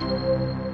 Música